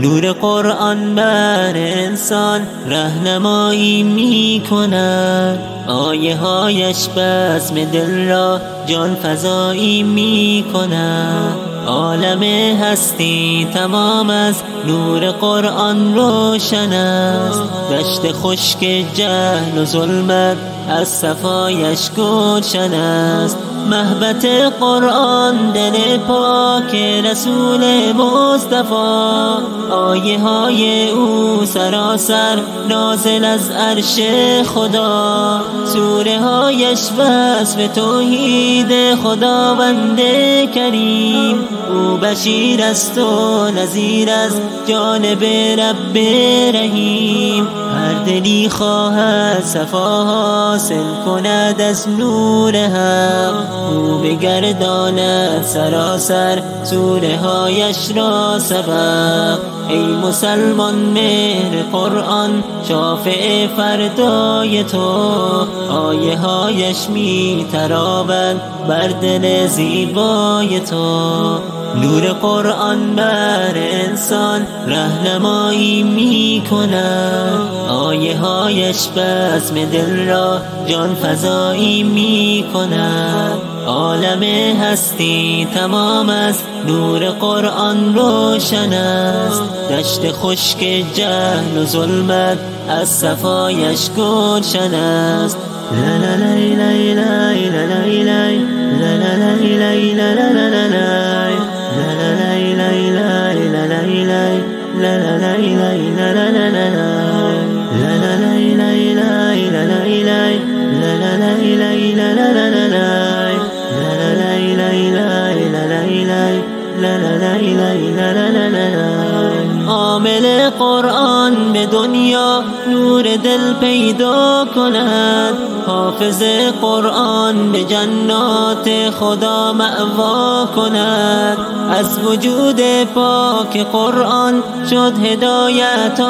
نور قرآن بر انسان رهنمایی می کند آیه هایش بزم دل را جان فضایی می کند عالم هستی تمام از نور قرآن روشن است. دشت خشک جهل و ظلمت از صفایش گلشن است. محبت قرآن، دل پاک رسول مصطفی. آیه های او سراسر نازل از عرش خدا. سوره هایش وصف توحید خداوند کریم. او بشیر است و نظیر از جانب رب رحیم. دلی خواهد صفا حاصل کند از نور حق. او بگرداند سراسر سوره هایش را سبق. ای مسلمان، مهر قرآن شافع فردای تو. آیه هایش می ترابد بر دل زیبای تو. نور قرآن بر انسان رهنمایی می کند آیه هایش بزم دل را جان فضایی می کند عالم هستی تمام است نور قرآن روشن است دشت خشک جهل و ظلمت از صفایش گلشن است لا لا لا لا لا لا لا لا لا لا لا لا لا قرآن به دنیا نور دل پیدا کند۔ حافظ قرآن به جنات خدا معوا کند۔ از وجود پاک قرآن شد هدایت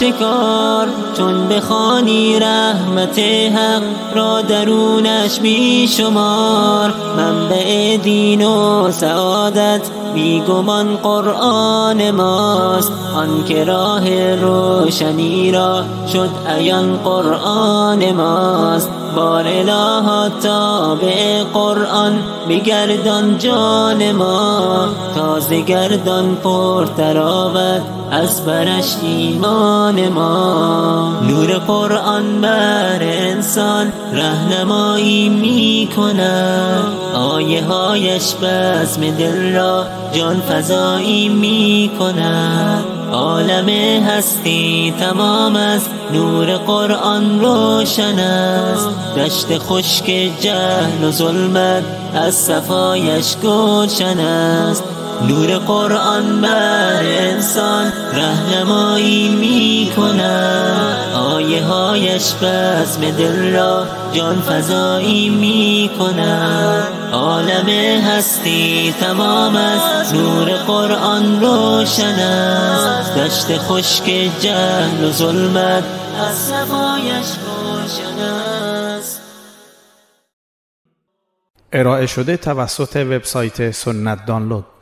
شکار چون بخوانی رحمت حق را درونش بی شمار منبع دین و سعادت بی گمان قرآن ماست. آن که راه روشنی را شد این قرآن ماست. بار اله تابع قرآن، بگردان جان ما. تازه گردان پر تراوت از برش ایمان ما. نور قرآن بر انسان رهنمایی می کند آیه هایش بزم دل را جان فضایی می کند عالم هستی تمام است. نور قرآن روشن است. دشت خشک جهل و ظلمت از صفایش گلشن است. نور قرآن بر انسان رهنمایی می کند. آیه هایش بزم دل را جان فضایی می کند. عالم هستی تمام است. نور قرآن روشن است. دشت خشک جهل و ظلمت از صفایش روشن است. ارائه شده توسط وبسایت سنت دانلود.